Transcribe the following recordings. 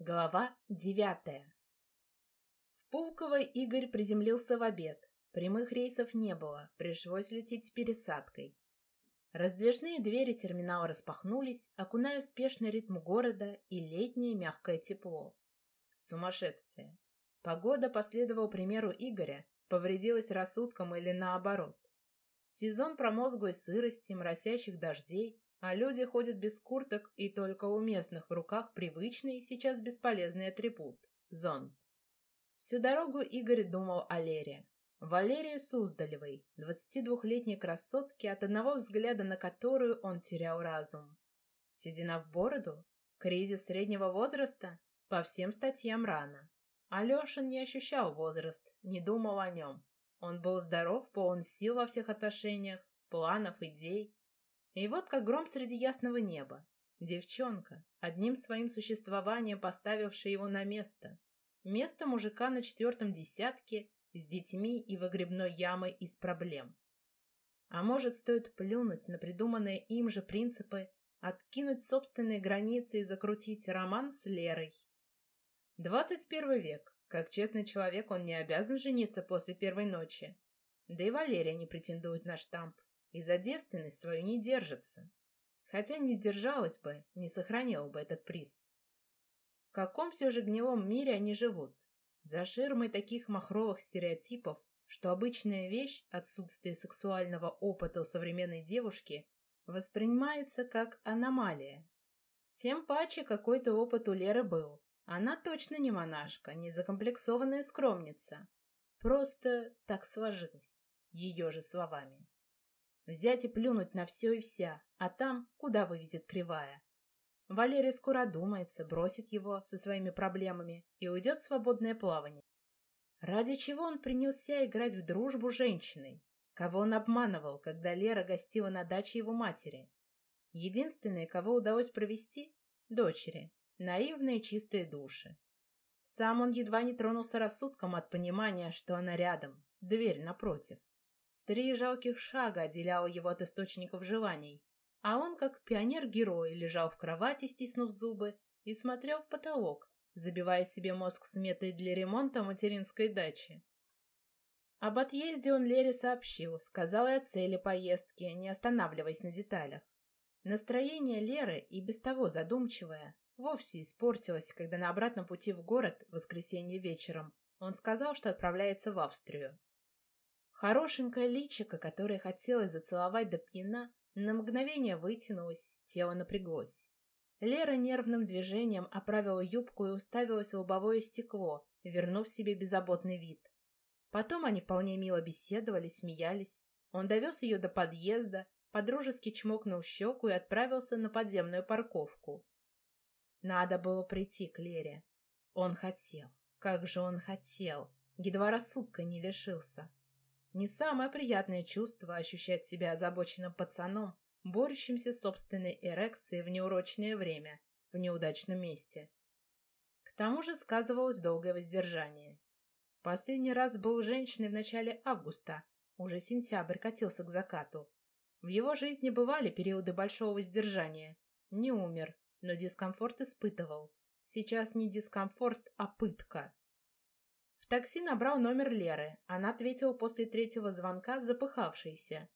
Глава девятая. В Пулково Игорь приземлился в обед. Прямых рейсов не было, пришлось лететь с пересадкой. Раздвижные двери терминала распахнулись, окуная в спешный ритм города и летнее мягкое тепло. Сумасшествие. Погода, последовал примеру Игоря, повредилась рассудком или наоборот. Сезон промозглой сырости, моросящих дождей, а люди ходят без курток, и только у местных в руках привычный, сейчас бесполезный атрибут — зонт. Всю дорогу Игорь думал о Лере. Валерии Суздалевой, 22-летней красотке, от одного взгляда на которую он терял разум. Седина в бороду? Кризис среднего возраста? По всем статьям рано. Алешин не ощущал возраст, не думал о нем. Он был здоров, полон сил во всех отношениях, планов, идей, и вот как гром среди ясного неба. Девчонка, одним своим существованием поставившая его на место. Место мужика на четвертом десятке, с детьми и выгребной ямой из проблем. А может, стоит плюнуть на придуманные им же принципы, откинуть собственные границы и закрутить роман с Лерой? Двадцать первый век. Как честный человек, он не обязан жениться после первой ночи. Да и Валерия не претендует на штамп и за девственность свою не держится. Хотя не держалась бы, не сохранила бы этот приз. В каком все же гнилом мире они живут? За ширмой таких махровых стереотипов, что обычная вещь, отсутствие сексуального опыта у современной девушки, воспринимается как аномалия. Тем паче какой-то опыт у Леры был. Она точно не монашка, не закомплексованная скромница. Просто так сложилось, ее же словами. Взять и плюнуть на все и вся, а там, куда вывезет кривая. Валерий скоро думается, бросит его со своими проблемами и уйдет в свободное плавание. Ради чего он принялся играть в дружбу с женщиной? Кого он обманывал, когда Лера гостила на даче его матери? Единственные, кого удалось провести — дочери, наивные чистые души. Сам он едва не тронулся рассудком от понимания, что она рядом, дверь напротив. Три жалких шага отделяло его от источников желаний, а он, как пионер-герой, лежал в кровати, стиснув зубы, и смотрел в потолок, забивая себе мозг сметой для ремонта материнской дачи. Об отъезде он Лере сообщил, сказал и о цели поездки, не останавливаясь на деталях. Настроение Леры, и без того задумчивое, вовсе испортилось, когда на обратном пути в город, в воскресенье вечером, он сказал, что отправляется в Австрию. Хорошенькое личико, которое хотелось зацеловать до пьяна, на мгновение вытянулось, тело напряглось. Лера нервным движением оправила юбку и уставилась в лобовое стекло, вернув себе беззаботный вид. Потом они вполне мило беседовали, смеялись. Он довез ее до подъезда, подружески чмокнул щеку и отправился на подземную парковку. Надо было прийти к Лере. Он хотел. Как же он хотел. Едва рассудка не лишился. Не самое приятное чувство ощущать себя озабоченным пацаном, борющимся с собственной эрекцией в неурочное время, в неудачном месте. К тому же сказывалось долгое воздержание. Последний раз был женщиной в начале августа, уже сентябрь катился к закату. В его жизни бывали периоды большого воздержания. Не умер, но дискомфорт испытывал. Сейчас не дискомфорт, а пытка такси набрал номер Леры. Она ответила после третьего звонка, запыхавшейся.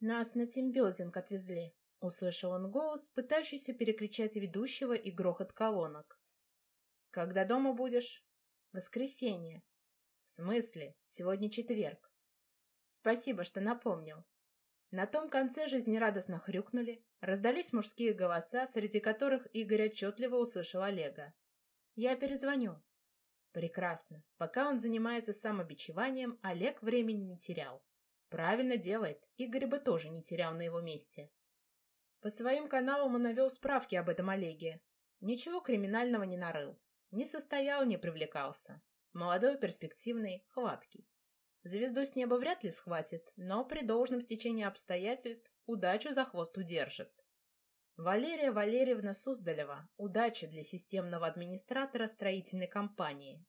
«Нас на тимбилдинг отвезли», — услышал он голос, пытающийся перекричать ведущего и грохот колонок. «Когда дома будешь?» «Воскресенье». «В смысле? Сегодня четверг». «Спасибо, что напомнил». На том конце жизнерадостно хрюкнули, раздались мужские голоса, среди которых Игорь отчетливо услышал Олега. «Я перезвоню». Прекрасно. Пока он занимается самобичеванием, Олег времени не терял. Правильно делает. Игорь бы тоже не терял на его месте. По своим каналам он навел справки об этом Олеге. Ничего криминального не нарыл. Не состоял, не привлекался. Молодой, перспективный, хваткий. Звезду с неба вряд ли схватит, но при должном стечении обстоятельств удачу за хвост удержит. Валерия Валерьевна Суздалева. Удача для системного администратора строительной компании.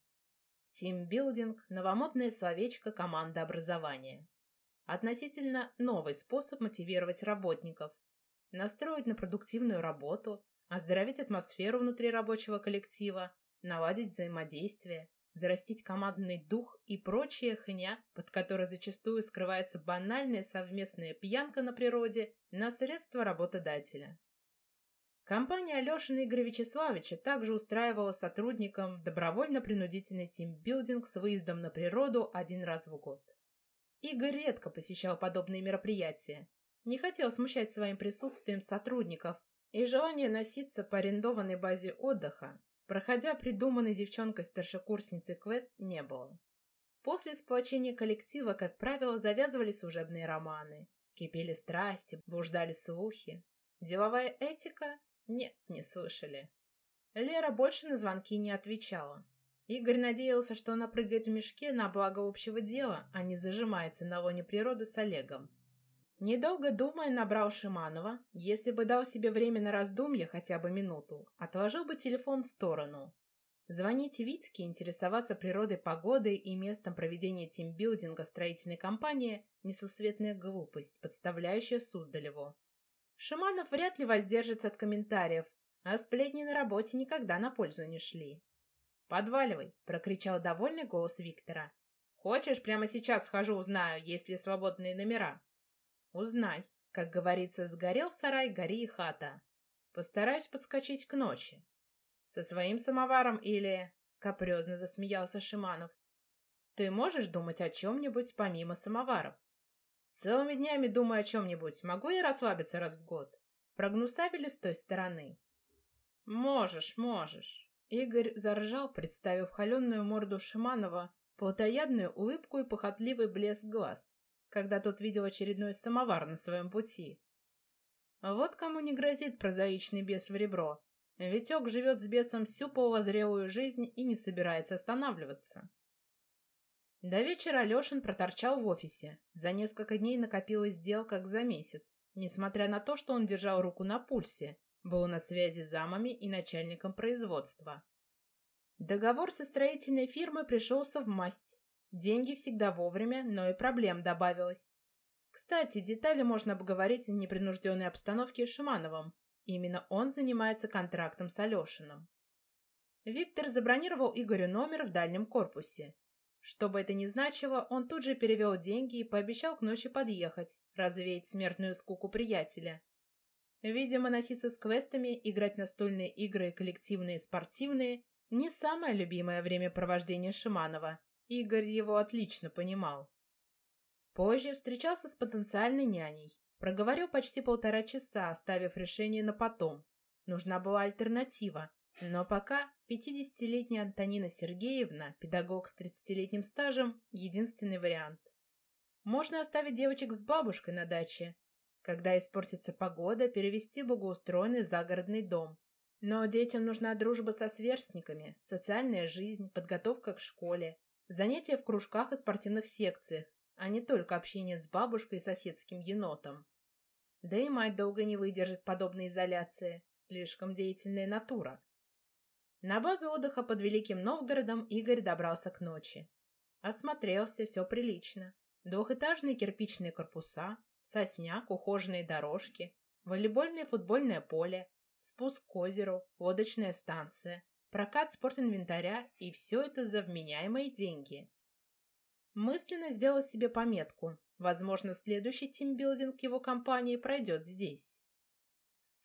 Тимбилдинг – новомодное словечко команда образования. Относительно новый способ мотивировать работников. Настроить на продуктивную работу, оздоровить атмосферу внутри рабочего коллектива, наладить взаимодействие, зарастить командный дух и прочая хня, под которой зачастую скрывается банальная совместная пьянка на природе на средства работодателя. Компания Алешина Игоря Вячеславовича также устраивала сотрудникам добровольно-принудительный тимбилдинг с выездом на природу один раз в год. Игорь редко посещал подобные мероприятия, не хотел смущать своим присутствием сотрудников, и желание носиться по арендованной базе отдыха, проходя придуманный девчонкой-старшекурсницей квест, не было. После сплочения коллектива, как правило, завязывали служебные романы, кипели страсти, блуждали слухи. Деловая этика нет, не слышали. Лера больше на звонки не отвечала. Игорь надеялся, что она прыгает в мешке на благо общего дела, а не зажимается на лоне природы с Олегом. Недолго думая, набрал Шиманова. Если бы дал себе время на раздумье хотя бы минуту, отложил бы телефон в сторону. Звонить Витьке, интересоваться природой погоды и местом проведения тимбилдинга строительной компании – несусветная глупость, подставляющая Суздалеву. Шиманов вряд ли воздержится от комментариев, а сплетни на работе никогда на пользу не шли. «Подваливай!» — прокричал довольный голос Виктора. «Хочешь, прямо сейчас схожу, узнаю, есть ли свободные номера?» «Узнай. Как говорится, сгорел сарай, гори и хата. Постараюсь подскочить к ночи. Со своим самоваром или...» — скопрезно засмеялся Шиманов. «Ты можешь думать о чем-нибудь помимо самоваров?» Целыми днями думаю о чем-нибудь. Могу я расслабиться раз в год? Прогнусавили с той стороны. Можешь, можешь. Игорь заржал, представив холеную морду Шиманова, плотоядную улыбку и похотливый блеск глаз, когда тот видел очередной самовар на своем пути. Вот кому не грозит прозаичный бес в ребро. Витек живет с бесом всю полувозрелую жизнь и не собирается останавливаться. До вечера Алешин проторчал в офисе. За несколько дней накопилось дел как за месяц. Несмотря на то, что он держал руку на пульсе, был на связи с замами и начальником производства. Договор со строительной фирмой пришелся в масть. Деньги всегда вовремя, но и проблем добавилось. Кстати, детали можно обговорить в непринужденной обстановке с Шимановым. Именно он занимается контрактом с Алешиным. Виктор забронировал Игорю номер в дальнем корпусе что бы это ни значило, он тут же перевел деньги и пообещал к ночи подъехать, развеять смертную скуку приятеля. Видимо, носиться с квестами, играть настольные игры коллективные спортивные – не самое любимое времяпровождение Шиманова. Игорь его отлично понимал. Позже встречался с потенциальной няней. Проговорил почти полтора часа, оставив решение на потом. Нужна была альтернатива, но пока 50-летняя Антонина Сергеевна, педагог с 30-летним стажем, единственный вариант. Можно оставить девочек с бабушкой на даче. Когда испортится погода, перевести в благоустроенный загородный дом. Но детям нужна дружба со сверстниками, социальная жизнь, подготовка к школе, занятия в кружках и спортивных секциях, а не только общение с бабушкой и соседским енотом. Да и мать долго не выдержит подобной изоляции, слишком деятельная натура. На базу отдыха под Великим Новгородом Игорь добрался к ночи. Осмотрелся, все прилично. Двухэтажные кирпичные корпуса, сосняк, ухоженные дорожки, волейбольное и футбольное поле, спуск к озеру, лодочная станция, прокат спортинвентаря и все это за вменяемые деньги. Мысленно сделал себе пометку. Возможно, следующий тимбилдинг его компании пройдет здесь.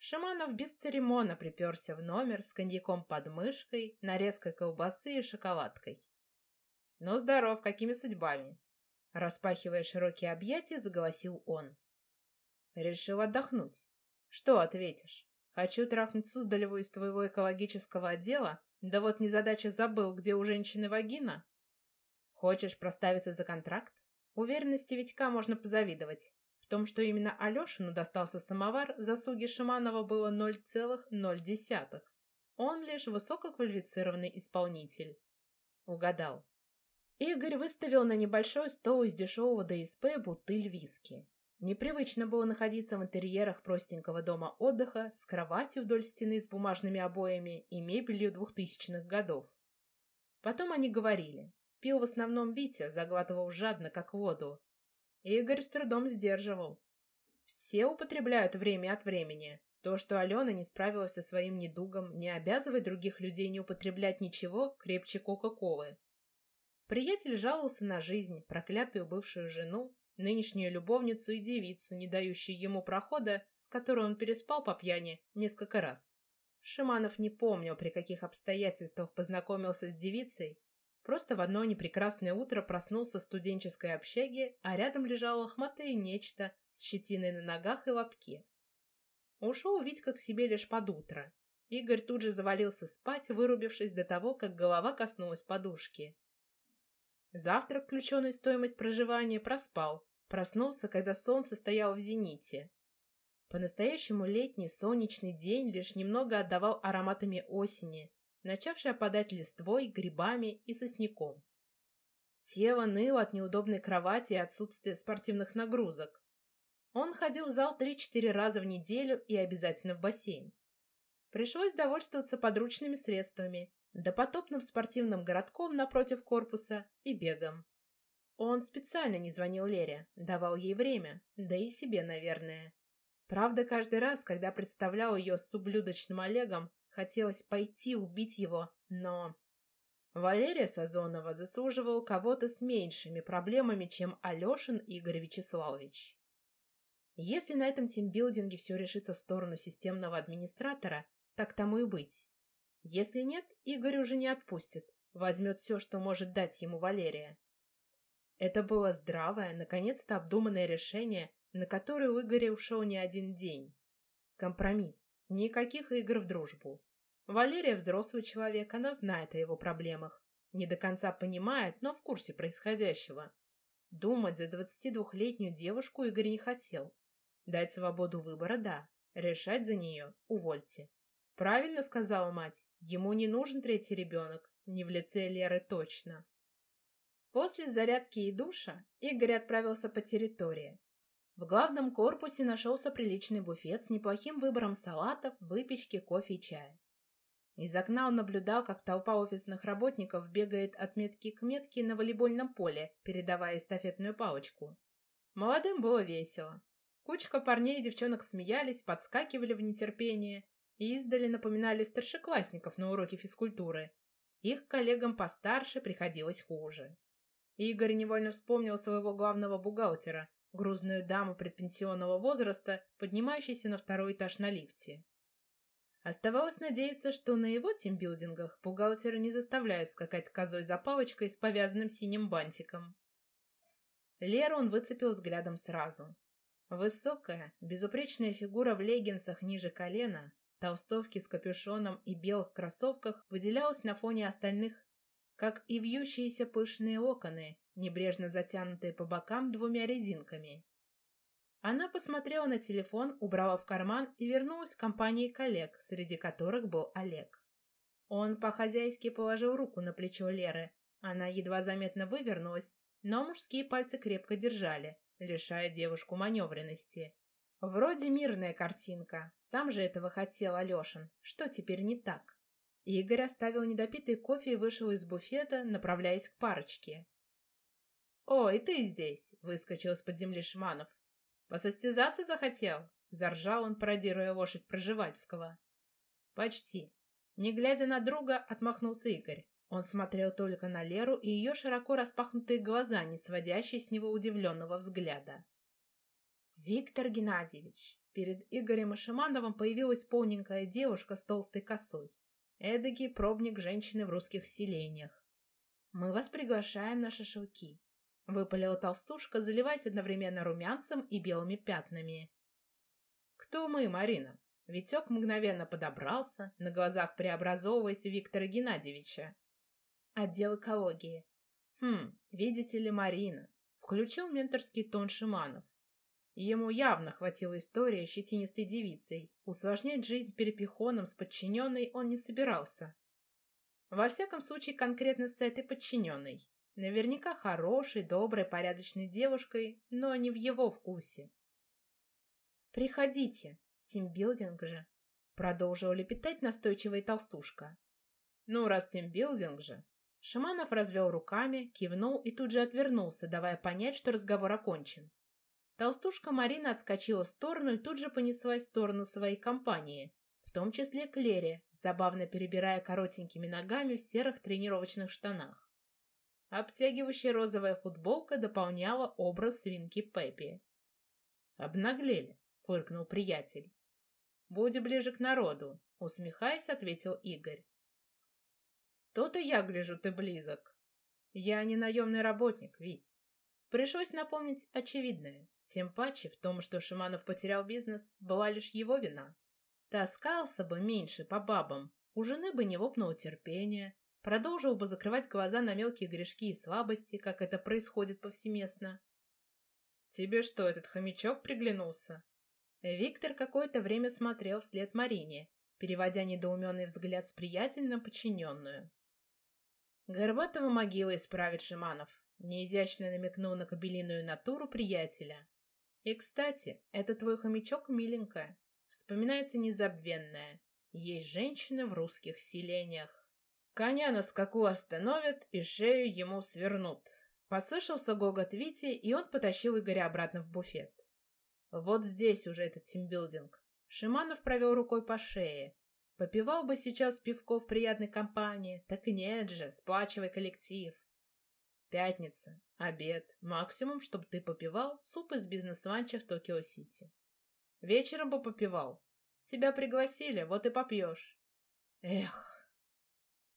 Шиманов без церемона приперся в номер с коньяком под мышкой, нарезкой колбасы и шоколадкой. «Ну, здоров, какими судьбами?» Распахивая широкие объятия, заголосил он. Решил отдохнуть. Что ответишь? Хочу трахнуть Суздалеву из твоего экологического отдела? Да вот незадача забыл, где у женщины вагина. Хочешь проставиться за контракт? Уверенности Витька можно позавидовать. В том, что именно Алешину достался самовар, заслуги Шиманова было 0,0. Он лишь высококвалифицированный исполнитель. Угадал. Игорь выставил на небольшой стол из дешевого ДСП бутыль виски. Непривычно было находиться в интерьерах простенького дома отдыха с кроватью вдоль стены с бумажными обоями и мебелью двухтысячных годов. Потом они говорили. Пил в основном Витя, заглатывал жадно, как воду, Игорь с трудом сдерживал. Все употребляют время от времени, То, что Алена не справилась со своим недугом, не обязывает других людей не употреблять ничего крепче Кока-Колы. Приятель жаловался на жизнь, проклятую бывшую жену, нынешнюю любовницу и девицу, не дающую ему прохода, с которой он переспал по пьяни несколько раз. Шиманов не помнил, при каких обстоятельствах познакомился с девицей, просто в одно непрекрасное утро проснулся в студенческой общаге, а рядом лежало лохматое нечто с щетиной на ногах и лобке. Ушел Витька к себе лишь под утро. Игорь тут же завалился спать, вырубившись до того, как голова коснулась подушки. Завтрак, включенный в стоимость проживания, проспал. Проснулся, когда солнце стояло в зените. По-настоящему летний солнечный день лишь немного отдавал ароматами осени, начавшей опадать листвой, грибами и сосняком. Тело ныло от неудобной кровати и отсутствия спортивных нагрузок. Он ходил в зал 3-4 раза в неделю и обязательно в бассейн. Пришлось довольствоваться подручными средствами, допотопным спортивным городком напротив корпуса и бегом. Он специально не звонил Лере, давал ей время, да и себе, наверное. Правда, каждый раз, когда представлял ее с ублюдочным Олегом, хотелось пойти убить его, но... Валерия Сазонова заслуживала кого-то с меньшими проблемами, чем Алешин Игорь Вячеславович. Если на этом тимбилдинге все решится в сторону системного администратора, так тому и быть. Если нет, Игорь уже не отпустит, возьмет все, что может дать ему Валерия. Это было здравое, наконец-то обдуманное решение, на которое у Игоря ушел не один день. Компромисс. Никаких игр в дружбу. Валерия взрослый человек, она знает о его проблемах. Не до конца понимает, но в курсе происходящего. Думать за 22-летнюю девушку Игорь не хотел. Дать свободу выбора – да. Решать за нее – увольте. Правильно сказала мать, ему не нужен третий ребенок, не в лице Леры точно. После зарядки и душа Игорь отправился по территории. В главном корпусе нашелся приличный буфет с неплохим выбором салатов, выпечки, кофе и чая. Из окна он наблюдал, как толпа офисных работников бегает от метки к метке на волейбольном поле, передавая эстафетную палочку. Молодым было весело. Кучка парней и девчонок смеялись, подскакивали в нетерпении и издали напоминали старшеклассников на уроке физкультуры. Их коллегам постарше приходилось хуже. Игорь невольно вспомнил своего главного бухгалтера, грузную даму предпенсионного возраста, поднимающуюся на второй этаж на лифте. Оставалось надеяться, что на его тимбилдингах бухгалтеры не заставляют скакать козой за палочкой с повязанным синим бантиком. Леру он выцепил взглядом сразу. Высокая, безупречная фигура в леггинсах ниже колена, толстовке с капюшоном и белых кроссовках выделялась на фоне остальных, как и вьющиеся пышные локоны, небрежно затянутые по бокам двумя резинками. Она посмотрела на телефон, убрала в карман и вернулась к компании коллег, среди которых был Олег. Он по-хозяйски положил руку на плечо Леры. Она едва заметно вывернулась, но мужские пальцы крепко держали, лишая девушку маневренности. Вроде мирная картинка. Сам же этого хотел Алешин. Что теперь не так? Игорь оставил недопитый кофе и вышел из буфета, направляясь к парочке. «О, и ты здесь!» — выскочил из-под земли Шманов. «Посостязаться захотел?» — заржал он, пародируя лошадь Проживальского. «Почти». Не глядя на друга, отмахнулся Игорь. Он смотрел только на Леру и ее широко распахнутые глаза, не сводящие с него удивленного взгляда. «Виктор Геннадьевич!» Перед Игорем и Шимановым появилась полненькая девушка с толстой косой. Эдакий пробник женщины в русских селениях. «Мы вас приглашаем на шашлыки», — выпалила толстушка, заливаясь одновременно румянцем и белыми пятнами. «Кто мы, Марина?» Витек мгновенно подобрался, на глазах преобразовываясь Виктора Геннадьевича. Отдел экологии. Хм, видите ли, Марина. Включил менторский тон Шиманов. Ему явно хватило истории щетинистой девицей. Усложнять жизнь перепихоном с подчиненной он не собирался. Во всяком случае, конкретно с этой подчиненной. Наверняка хорошей, доброй, порядочной девушкой, но не в его вкусе. «Приходите, тимбилдинг же», — продолжила лепетать настойчивая толстушка. «Ну, раз тимбилдинг же, Шаманов развел руками, кивнул и тут же отвернулся, давая понять, что разговор окончен. Толстушка Марина отскочила в сторону и тут же понеслась в сторону своей компании, в том числе к Лере, забавно перебирая коротенькими ногами в серых тренировочных штанах. Обтягивающая розовая футболка дополняла образ свинки Пеппи. «Обнаглели», — фыркнул приятель. «Будь ближе к народу», — усмехаясь, ответил Игорь. «То-то я гляжу, ты близок. Я не наемный работник, ведь. Пришлось напомнить очевидное. Тем паче в том, что Шиманов потерял бизнес, была лишь его вина. Таскался бы меньше по бабам, у жены бы не лопнуло терпение, продолжил бы закрывать глаза на мелкие грешки и слабости, как это происходит повсеместно. «Тебе что, этот хомячок приглянулся?» Виктор какое-то время смотрел вслед Марине, переводя недоуменный взгляд с приятеля на подчиненную. «Горбатого могила исправит Шиманов», — неизящно намекнул на кабелиную натуру приятеля. «И, кстати, это твой хомячок миленькая, вспоминается незабвенная. Есть женщины в русских селениях». Коня на скаку остановят и шею ему свернут. Послышался гогот Вити, и он потащил Игоря обратно в буфет. Вот здесь уже этот тимбилдинг. Шиманов провел рукой по шее. Попивал бы сейчас пивко в приятной компании, так нет же, сплачивай коллектив. Пятница, обед, максимум, чтобы ты попивал суп из бизнес-ланча в Токио-Сити. Вечером бы попивал. Тебя пригласили, вот и попьешь. Эх,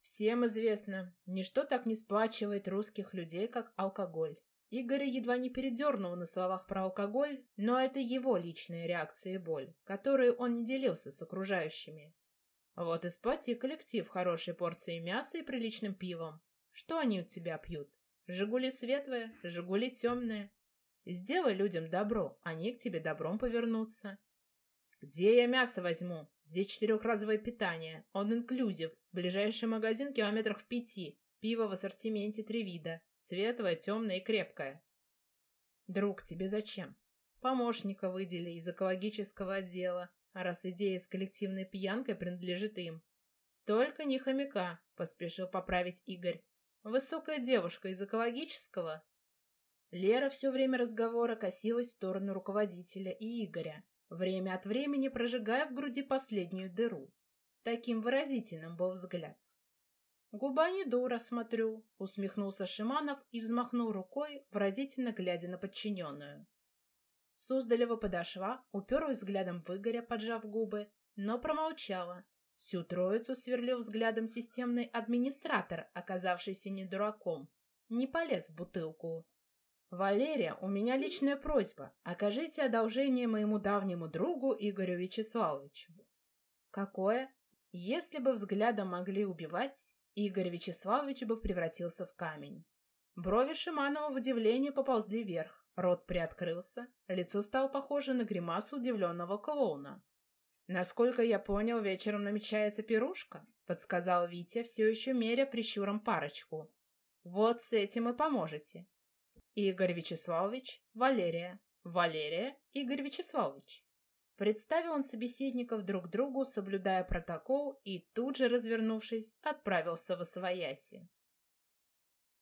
Всем известно, ничто так не сплачивает русских людей, как алкоголь. Игорь едва не передернул на словах про алкоголь, но это его личная реакция и боль, которую он не делился с окружающими. Вот и сплоти коллектив хорошей порцией мяса и приличным пивом. Что они у тебя пьют? Жигули светлые, Жигули темные. Сделай людям добро, они к тебе добром повернутся. Где я мясо возьму? Здесь четырехразовое питание. Он инклюзив. Ближайший магазин километрах в пяти. Пиво в ассортименте три вида. Светлое, темное и крепкое. Друг, тебе зачем? Помощника выдели из экологического отдела, а раз идея с коллективной пьянкой принадлежит им. Только не хомяка, поспешил поправить Игорь. Высокая девушка из экологического. Лера все время разговора косилась в сторону руководителя и Игоря, время от времени прожигая в груди последнюю дыру. Таким выразительным был взгляд. «Губа не дура, смотрю», — усмехнулся Шиманов и взмахнул рукой, выразительно глядя на подчиненную. Суздалева подошла, уперлась взглядом в Игоря, поджав губы, но промолчала. Всю троицу сверлил взглядом системный администратор, оказавшийся не дураком. Не полез в бутылку, «Валерия, у меня личная просьба. Окажите одолжение моему давнему другу Игорю Вячеславовичу». «Какое?» «Если бы взглядом могли убивать, Игорь Вячеславович бы превратился в камень». Брови Шиманова в удивлении поползли вверх, рот приоткрылся, лицо стало похоже на гримасу удивленного клоуна. «Насколько я понял, вечером намечается пирушка», — подсказал Витя, все еще меря прищуром парочку. «Вот с этим и поможете. Игорь Вячеславович, Валерия. Валерия, Игорь Вячеславович. Представил он собеседников друг другу, соблюдая протокол, и тут же, развернувшись, отправился в Освояси.